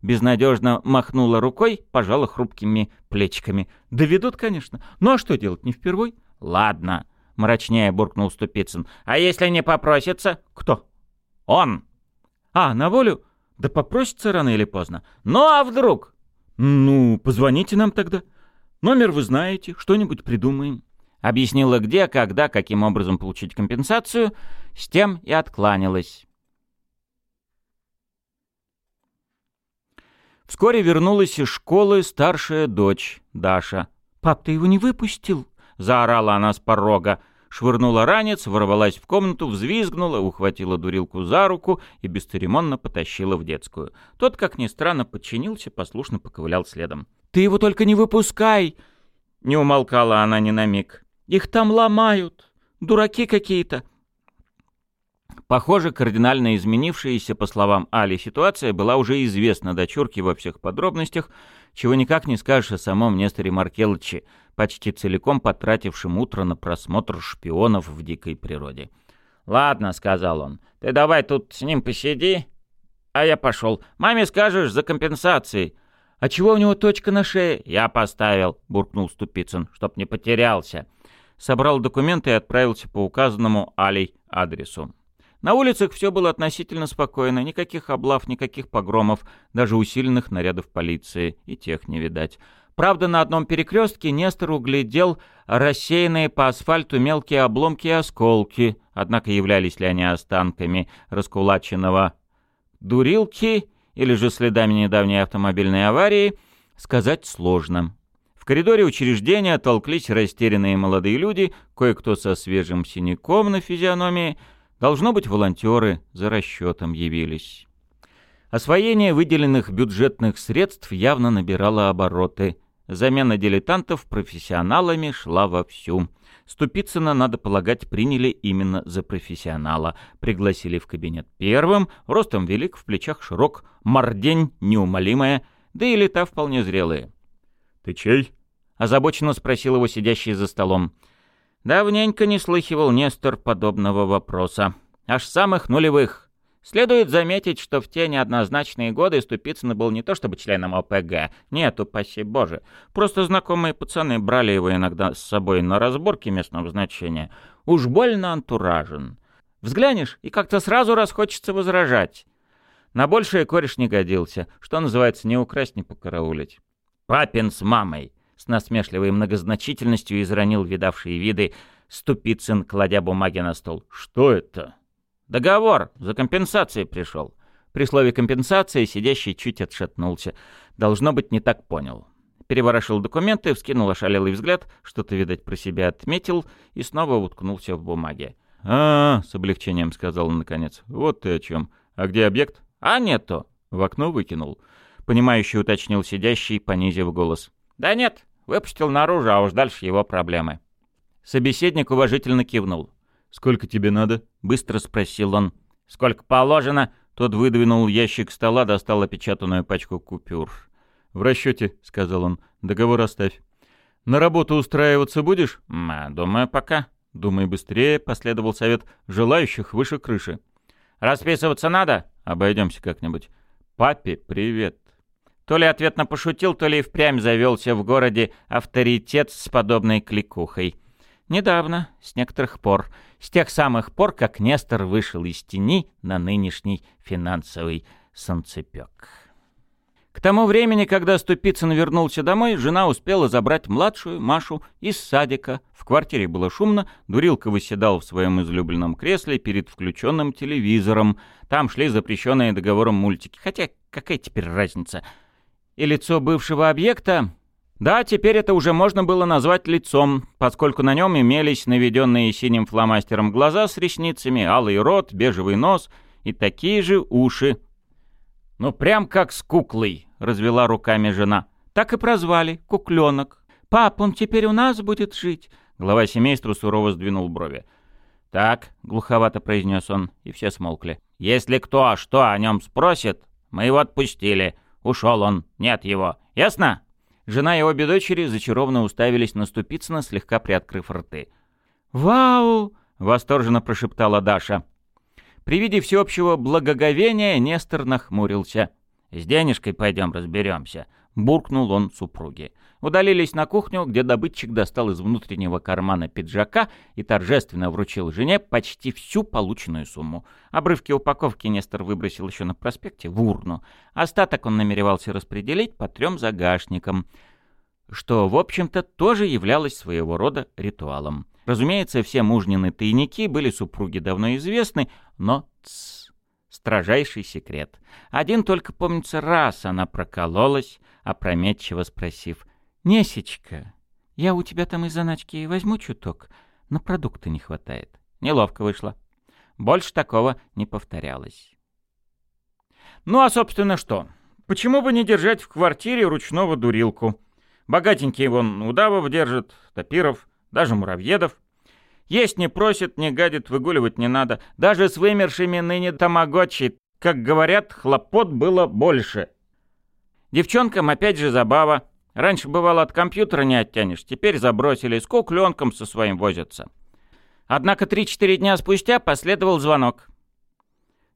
Безнадежно махнула рукой, пожала хрупкими плечиками. «Доведут, конечно. Ну а что делать, не впервой?» «Ладно», — мрачнее буркнул Ступицын. «А если не попросится?» «Кто?» «Он». «А, на волю? Да попросится рано или поздно. Ну а вдруг?» «Ну, позвоните нам тогда. Номер вы знаете, что-нибудь придумаем». Объяснила где, когда, каким образом получить компенсацию, с тем и откланялась. Вскоре вернулась из школы старшая дочь, Даша. «Пап, ты его не выпустил?» — заорала она с порога. Швырнула ранец, ворвалась в комнату, взвизгнула, ухватила дурилку за руку и бесцеремонно потащила в детскую. Тот, как ни странно, подчинился, послушно поковылял следом. «Ты его только не выпускай!» Не умолкала она ни на миг. «Их там ломают! Дураки какие-то! Похоже, кардинально изменившаяся, по словам Али, ситуация была уже известна дочурке во всех подробностях, чего никак не скажешь о самом Несторе Маркелыче, почти целиком потратившем утро на просмотр шпионов в дикой природе. «Ладно», — сказал он, — «ты давай тут с ним посиди, а я пошел. Маме скажешь за компенсацией». «А чего у него точка на шее?» «Я поставил», — буркнул Ступицын, — «чтоб не потерялся». Собрал документы и отправился по указанному Алей адресу. На улицах все было относительно спокойно, никаких облав, никаких погромов, даже усиленных нарядов полиции, и тех не видать. Правда, на одном перекрестке Нестор углядел рассеянные по асфальту мелкие обломки и осколки, однако являлись ли они останками раскулаченного дурилки или же следами недавней автомобильной аварии, сказать сложно. В коридоре учреждения толклись растерянные молодые люди, кое-кто со свежим синяком на физиономии — Должно быть, волонтеры за расчетом явились. Освоение выделенных бюджетных средств явно набирало обороты. Замена дилетантов профессионалами шла вовсю. Ступицына, надо полагать, приняли именно за профессионала. Пригласили в кабинет первым, ростом велик, в плечах широк, мордень неумолимая, да и лета вполне зрелые. «Ты чей?» — озабоченно спросил его сидящий за столом. Давненько не слыхивал Нестор подобного вопроса. Аж самых нулевых. Следует заметить, что в те неоднозначные годы Ступицын был не то чтобы членом ОПГ, нет, упаси боже. Просто знакомые пацаны брали его иногда с собой на разборки местного значения. Уж больно антуражен. Взглянешь, и как-то сразу расхочется возражать. На большее кореш не годился, что называется, не украсть, не покараулить. Папин с мамой с насмешливой многозначительностью изранил видавшие виды Ступицын, кладя бумаги на стол. «Что это?» «Договор. За компенсацией пришел». При слове «компенсация» сидящий чуть отшатнулся. Должно быть, не так понял. Переворошил документы, вскинул ошалелый взгляд, что-то, видать, про себя отметил и снова уткнулся в бумаге. «А, -а, -а с облегчением сказал он наконец. «Вот ты о чем. А где объект?» «А нету». В окно выкинул. Понимающий уточнил сидящий, понизив голос. «Да нет, Выпустил наружу, а уж дальше его проблемы. Собеседник уважительно кивнул. «Сколько тебе надо?» — быстро спросил он. «Сколько положено?» Тот выдвинул ящик стола, достал опечатанную пачку купюр. «В расчете», — сказал он. «Договор оставь». «На работу устраиваться будешь?» «Думаю, пока». «Думай быстрее», — последовал совет. «Желающих выше крыши». «Расписываться надо?» «Обойдемся как-нибудь». «Папе привет». То ли ответно пошутил, то ли впрямь завелся в городе авторитет с подобной кликухой. Недавно, с некоторых пор, с тех самых пор, как Нестор вышел из тени на нынешний финансовый солнцепек. К тому времени, когда Ступицын вернулся домой, жена успела забрать младшую, Машу, из садика. В квартире было шумно, Дурилка выседал в своем излюбленном кресле перед включенным телевизором. Там шли запрещенные договором мультики. Хотя какая теперь разница? И лицо бывшего объекта... Да, теперь это уже можно было назвать лицом, поскольку на нем имелись наведенные синим фломастером глаза с ресницами, алый рот, бежевый нос и такие же уши, «Ну, прям как с куклой», — развела руками жена. «Так и прозвали, кукленок. Пап, он теперь у нас будет жить». Глава семейства сурово сдвинул брови. «Так», — глуховато произнес он, и все смолкли. «Если кто что о нем спросит, мы его отпустили. Ушел он, нет его. Ясно?» Жена и обе дочери зачарованно уставились на Ступицына, слегка приоткрыв рты. «Вау!» — восторженно прошептала Даша. При виде всеобщего благоговения Нестор нахмурился. «С денежкой пойдем разберемся», — буркнул он супруге. Удалились на кухню, где добытчик достал из внутреннего кармана пиджака и торжественно вручил жене почти всю полученную сумму. Обрывки упаковки Нестор выбросил еще на проспекте в урну. Остаток он намеревался распределить по трем загашникам, что, в общем-то, тоже являлось своего рода ритуалом. Разумеется, все мужнины тайники были супруге давно известны, но тс, строжайший секрет. Один только, помнится, раз она прокололась, опрометчиво спросив, «Несечка, я у тебя там из заначки возьму чуток, но продукта не хватает». Неловко вышло. Больше такого не повторялось. Ну а, собственно, что? Почему бы не держать в квартире ручного дурилку? Богатенький вон удавов держит, топиров, даже муравьедов. Есть не просит, не гадит, выгуливать не надо. Даже с вымершими ныне тамагочи, как говорят, хлопот было больше. Девчонкам опять же забава. Раньше бывало от компьютера не оттянешь, теперь забросили, с кукленком со своим возятся. Однако три-четыре дня спустя последовал звонок.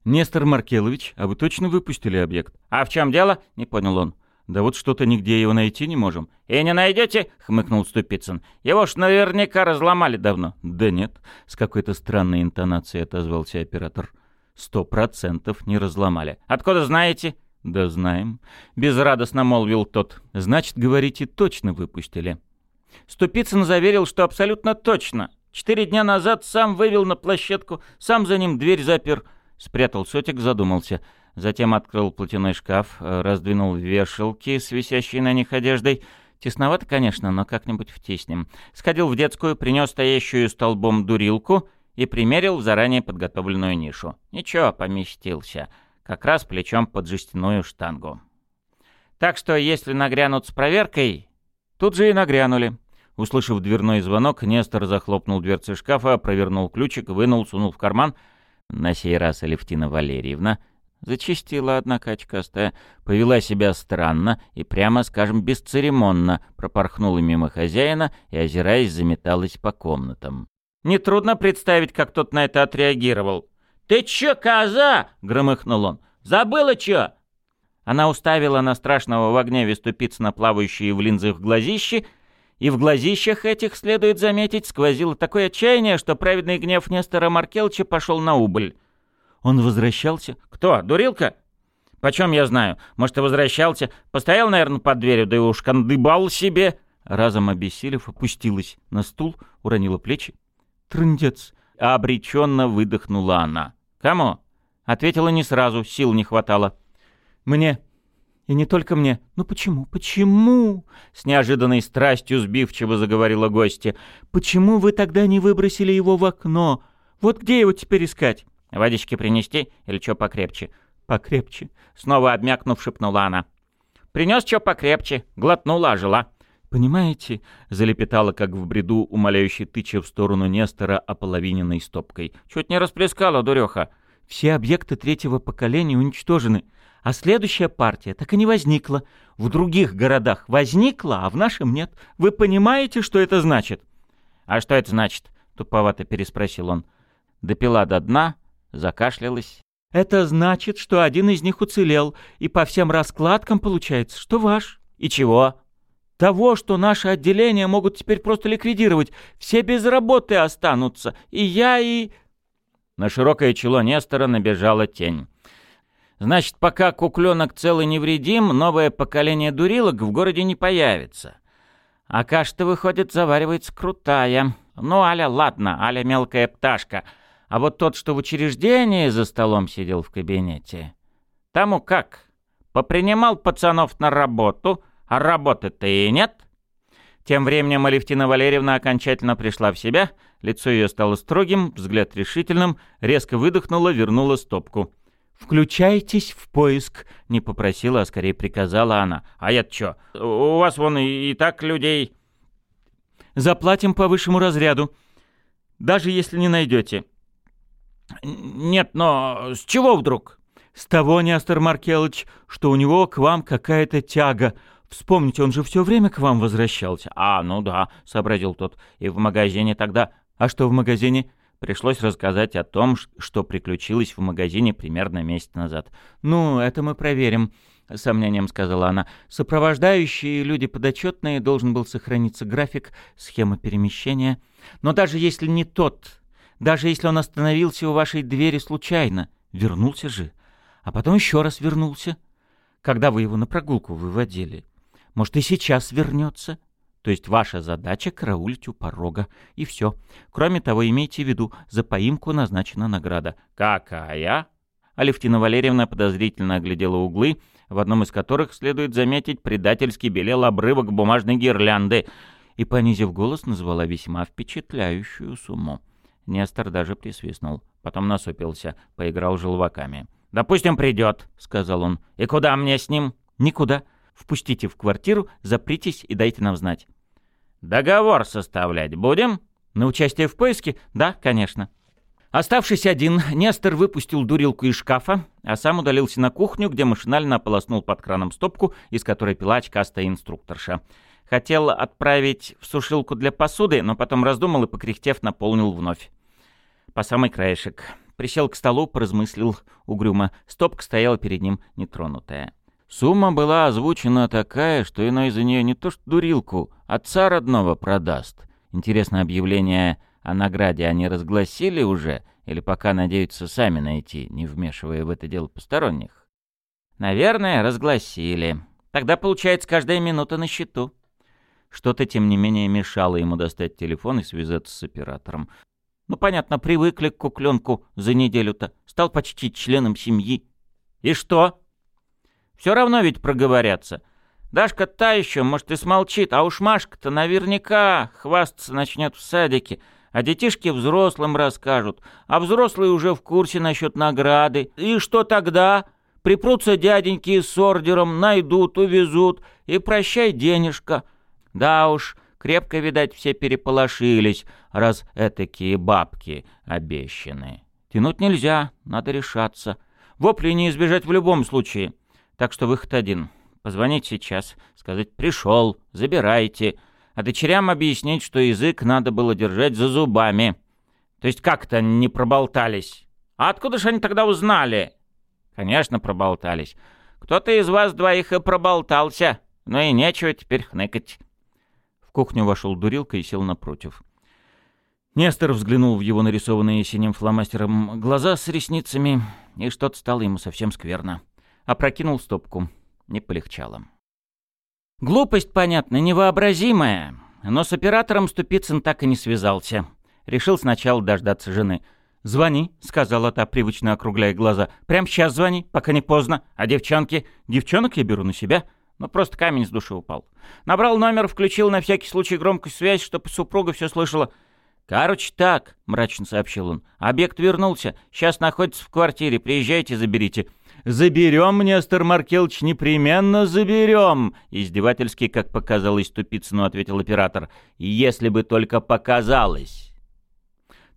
«Нестор Маркелович, а вы точно выпустили объект?» «А в чем дело?» — не понял он. «Да вот что-то нигде его найти не можем». «И не найдете?» — хмыкнул Ступицын. «Его ж наверняка разломали давно». «Да нет», — с какой-то странной интонацией отозвался оператор. «Сто процентов не разломали». «Откуда знаете?» «Да знаем», — безрадостно молвил тот. «Значит, говорите, точно выпустили». Ступицын заверил, что абсолютно точно. Четыре дня назад сам вывел на площадку, сам за ним дверь запер. Спрятал сотик, задумался — Затем открыл платяной шкаф, раздвинул вешалки с висящей на них одеждой. Тесновато, конечно, но как-нибудь втиснем. Сходил в детскую, принес стоящую столбом дурилку и примерил в заранее подготовленную нишу. Ничего, поместился. Как раз плечом под жестяную штангу. Так что, если нагрянут с проверкой... Тут же и нагрянули. Услышав дверной звонок, Нестор захлопнул дверцы шкафа, провернул ключик, вынул, сунул в карман. На сей раз Алевтина Валерьевна Зачистила, однако, очкастая, повела себя странно и, прямо скажем, бесцеремонно, пропорхнула мимо хозяина и, озираясь, заметалась по комнатам. Нетрудно представить, как тот на это отреагировал. «Ты чё, коза?» — громыхнул он. «Забыла чё?» Она уставила на страшного в гневе ступицно плавающие в линзах глазищи, и в глазищах этих, следует заметить, сквозило такое отчаяние, что праведный гнев Нестора Маркелча пошел на убыль. Он возвращался? Кто, дурилка? Почем я знаю? Может, и возвращался. Постоял, наверное, под дверью, да и уж кандыбал себе. Разом обессилев, опустилась на стул, уронила плечи. Трындец. Обреченно выдохнула она. Кому? Ответила не сразу, сил не хватало. Мне. И не только мне. Ну почему? Почему? С неожиданной страстью сбивчиво заговорила гостья. Почему вы тогда не выбросили его в окно? Вот где его теперь искать? «Водички принести или чё покрепче?» «Покрепче», — снова обмякнув, шепнула она. «Принес чё покрепче», — глотнула, ожила. «Понимаете?» — залепетала, как в бреду, умоляющий тыча в сторону Нестора ополовиненной стопкой. «Чуть не расплескала, дуреха!» «Все объекты третьего поколения уничтожены, а следующая партия так и не возникла. В других городах возникла, а в нашем нет. Вы понимаете, что это значит?» «А что это значит?» — туповато переспросил он. Допила до дна, закашлялась. «Это значит, что один из них уцелел, и по всем раскладкам получается, что ваш». «И чего?» Того, что наши отделения могут теперь просто ликвидировать. Все без работы останутся. И я, и...» На широкое чело Нестора набежала тень. «Значит, пока кукленок цел и невредим, новое поколение дурилок в городе не появится. А каша-то, выходит, заваривается крутая. Ну, Аля, ладно, Аля мелкая пташка. А вот тот, что в учреждении за столом сидел в кабинете, тому как? Попринимал пацанов на работу, а работы-то и нет. Тем временем Алевтина Валерьевна окончательно пришла в себя, лицо ее стало строгим, взгляд решительным, резко выдохнула, вернула стопку. «Включайтесь в поиск», — не попросила, а скорее приказала она. «А я-то чё? У вас вон и, и так людей...» «Заплатим по высшему разряду, даже если не найдете». «Нет, но с чего вдруг?» «С того, Нестор Маркелыч, что у него к вам какая-то тяга», Вспомните, он же все время к вам возвращался. А, ну да, сообразил тот. И в магазине тогда... А что в магазине? Пришлось рассказать о том, что приключилось в магазине примерно месяц назад. «Ну, это мы проверим», — сомнением сказала она. «Сопровождающие люди подотчетные, должен был сохраниться график, схема перемещения. Но даже если не тот, даже если он остановился у вашей двери случайно, вернулся же, а потом еще раз вернулся, когда вы его на прогулку выводили, может, и сейчас вернется. То есть ваша задача — караулить у порога. И все. Кроме того, имейте в виду, за поимку назначена награда. «Какая?» Алевтина Валерьевна подозрительно оглядела углы, в одном из которых, следует заметить, предательски белел обрывок бумажной гирлянды, и, понизив голос, назвала весьма впечатляющую сумму. Нестор даже присвистнул, потом насупился, поиграл желваками. «Допустим, придет», — сказал он. «И куда мне с ним?» «Никуда. Впустите в квартиру, запритесь и дайте нам знать». «Договор составлять будем?» «На участие в поиске? Да, конечно». Оставшись один, Нестор выпустил дурилку из шкафа, а сам удалился на кухню, где машинально ополоснул под краном стопку, из которой пила очкастая инструкторша. Хотел отправить в сушилку для посуды, но потом раздумал и, покряхтев, наполнил вновь. По самый краешек. Присел к столу, поразмыслил угрюмо. Стопка стояла перед ним нетронутая. Сумма была озвучена такая, что иной за нее не то что дурилку, отца родного продаст. Интересно, объявление о награде они разгласили уже, или пока надеются сами найти, не вмешивая в это дело посторонних? Наверное, разгласили. Тогда, получается, каждая минута на счету. Что-то, тем не менее, мешало ему достать телефон и связаться с оператором. Ну, понятно, привыкли к кукленку за неделю-то. Стал почти членом семьи. И что? Все равно ведь проговорятся. Дашка та еще, может, и смолчит, а уж Машка-то наверняка хвастаться начнет в садике, а детишки взрослым расскажут, а взрослые уже в курсе насчет награды. И что тогда? Припрутся дяденьки с ордером, найдут, увезут, и прощай денежка. Да уж, крепко, видать, все переполошились, раз этакие бабки обещаны. Тянуть нельзя, надо решаться. Вопли не избежать в любом случае. Так что выход один. Позвонить сейчас, сказать «пришел, забирайте», а дочерям объяснить, что язык надо было держать за зубами. То есть как-то не проболтались. А откуда же они тогда узнали? Конечно, проболтались. Кто-то из вас двоих и проболтался. Ну и нечего теперь хныкать. В кухню вошел дурилка и сел напротив. Нестор взглянул в его нарисованные синим фломастером глаза с ресницами, и что-то стало ему совсем скверно. Опрокинул стопку. Не полегчало. Глупость, понятно, невообразимая, но с оператором Ступицын так и не связался. Решил сначала дождаться жены. «Звони», — сказала та, привычно округляя глаза. «Прям сейчас звони, пока не поздно. А девчонки? Девчонок я беру на себя». Ну, просто камень с души упал. Набрал номер, включил на всякий случай громкую связь, чтобы супруга все слышала. «Короче, так», — мрачно сообщил он. «Объект вернулся. Сейчас находится в квартире. Приезжайте, заберите». «Заберем, Нестор Маркелович, непременно заберем!» Издевательски, как показалось Тупицыну, ответил оператор. «Если бы только показалось!»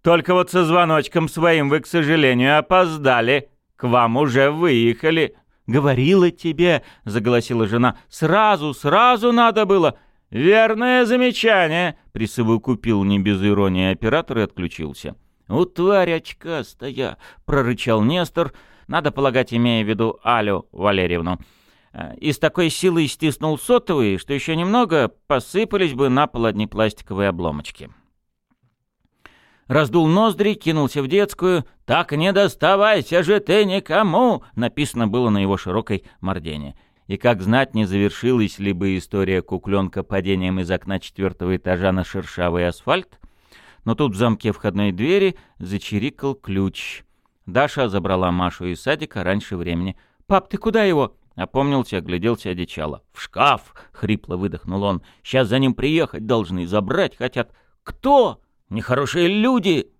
«Только вот со звоночком своим вы, к сожалению, опоздали. К вам уже выехали». «Говорила тебе», — заголосила жена, — «сразу, сразу надо было». «Верное замечание!» — присовокупил не без иронии оператор и отключился. «У тварь очкастая!» — прорычал Нестор, надо полагать, имея в виду Алю Валерьевну. Э, и с такой силой стиснул сотовый, что еще немного посыпались бы на пол одни пластиковые обломочки. Раздул ноздри, кинулся в детскую. «Так не доставайся же ты никому!» Написано было на его широкой мордене. И как знать, не завершилась ли бы история кукленка падением из окна четвертого этажа на шершавый асфальт, но тут в замке входной двери зачирикал ключ. Даша забрала Машу из садика раньше времени. «Пап, ты куда его?» Опомнился, огляделся, одичало. «В шкаф!» — хрипло выдохнул он. «Сейчас за ним приехать должны, забрать хотят». «Кто?» «Нехорошие люди!»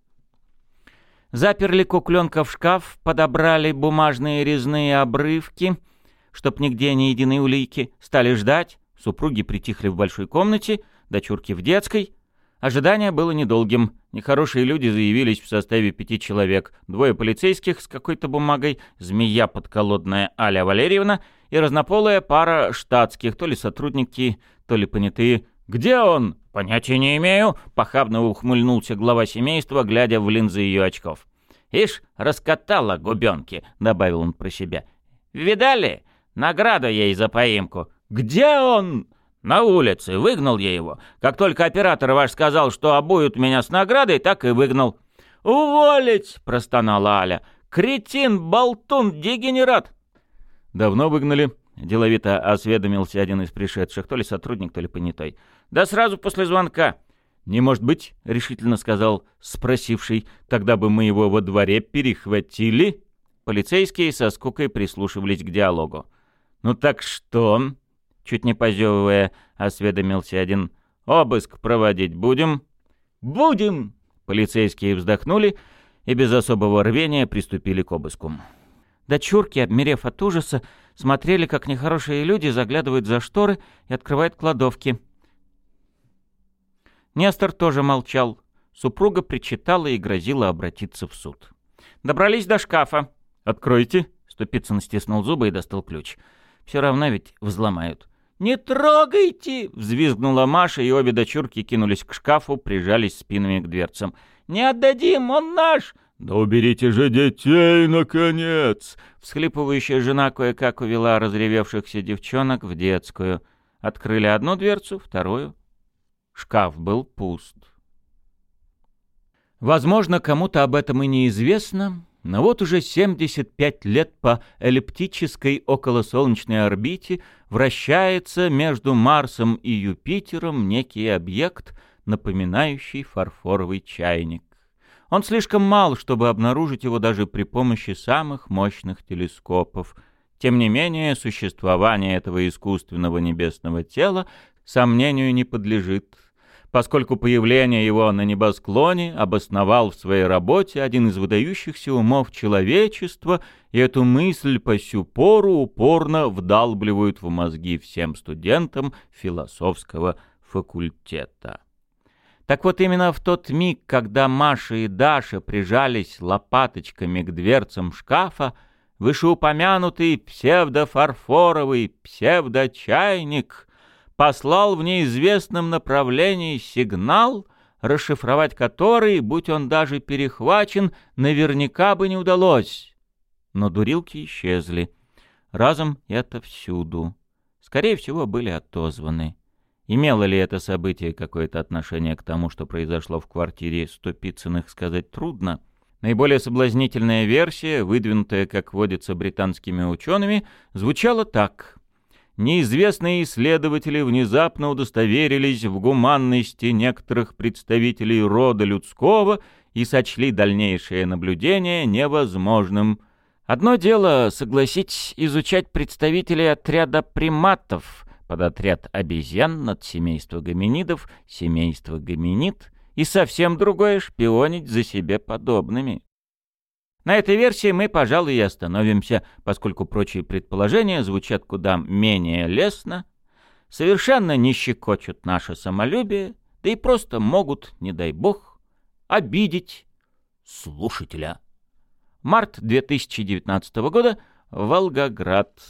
Заперли кукленка в шкаф, подобрали бумажные резные обрывки — чтоб нигде ни единой улики. Стали ждать. Супруги притихли в большой комнате, дочурки в детской. Ожидание было недолгим. Нехорошие люди заявились в составе пяти человек. Двое полицейских с какой-то бумагой, змея подколодная Аля Валерьевна и разнополая пара штатских, то ли сотрудники, то ли понятые. «Где он?» «Понятия не имею», — похабно ухмыльнулся глава семейства, глядя в линзы ее очков. «Ишь, раскатала губенки», — добавил он про себя. «Видали? Награда ей за поимку. Где он? На улице. Выгнал я его. Как только оператор ваш сказал, что обуют меня с наградой, так и выгнал. «Уволить!» — простонала Аля. «Кретин, болтун, дегенерат!» «Давно выгнали?» — деловито осведомился один из пришедших, то ли сотрудник, то ли понятой. «Да сразу после звонка». «Не может быть», — решительно сказал спросивший. «Тогда бы мы его во дворе перехватили». Полицейские со скукой прислушивались к диалогу. «Ну так что?» — чуть не позевывая, осведомился один. «Обыск проводить будем?» «Будем!» Полицейские вздохнули и без особого рвения приступили к обыску. Дочурки, обмерев от ужаса, смотрели, как нехорошие люди заглядывают за шторы и открывают кладовки. Нестор тоже молчал. Супруга причитала и грозила обратиться в суд. Добрались до шкафа. «Откройте!» — Ступицын стиснул зубы и достал ключ. Все равно ведь взломают. «Не трогайте!» — взвизгнула Маша, и обе дочурки кинулись к шкафу, прижались спинами к дверцам. «Не отдадим, он наш!» «Да уберите же детей, наконец!» Всхлипывающая жена кое-как увела разревевшихся девчонок в детскую. Открыли одну дверцу, вторую. Шкаф был пуст. Возможно, кому-то об этом и неизвестно, но вот уже 75 лет по эллиптической околосолнечной орбите вращается между Марсом и Юпитером некий объект, напоминающий фарфоровый чайник. Он слишком мал, чтобы обнаружить его даже при помощи самых мощных телескопов. Тем не менее, существование этого искусственного небесного тела сомнению не подлежит поскольку появление его на небосклоне обосновал в своей работе один из выдающихся умов человечества, и эту мысль по сю пору упорно вдалбливают в мозги всем студентам философского факультета. Так вот именно в тот миг, когда Маша и Даша прижались лопаточками к дверцам шкафа, вышеупомянутый псевдофарфоровый псевдочайник — послал в неизвестном направлении сигнал, расшифровать который, будь он даже перехвачен, наверняка бы не удалось. Но дурилки исчезли. Разом это всюду. Скорее всего, были отозваны. Имело ли это событие какое-то отношение к тому, что произошло в квартире Ступицыных, сказать трудно. Наиболее соблазнительная версия, выдвинутая, как водится, британскими учеными, звучала так неизвестные исследователи внезапно удостоверились в гуманности некоторых представителей рода людского и сочли дальнейшее наблюдение невозможным. Одно дело, согласитесь, изучать представителей отряда приматов, под отряд обезьян, над семейство гоминидов, семейство гоминид, И совсем другое — шпионить за себе подобными. На этой версии мы, пожалуй, и остановимся, поскольку прочие предположения звучат куда менее лестно, совершенно не щекочут наше самолюбие, да и просто могут, не дай бог, обидеть слушателя. Март 2019 года, Волгоград.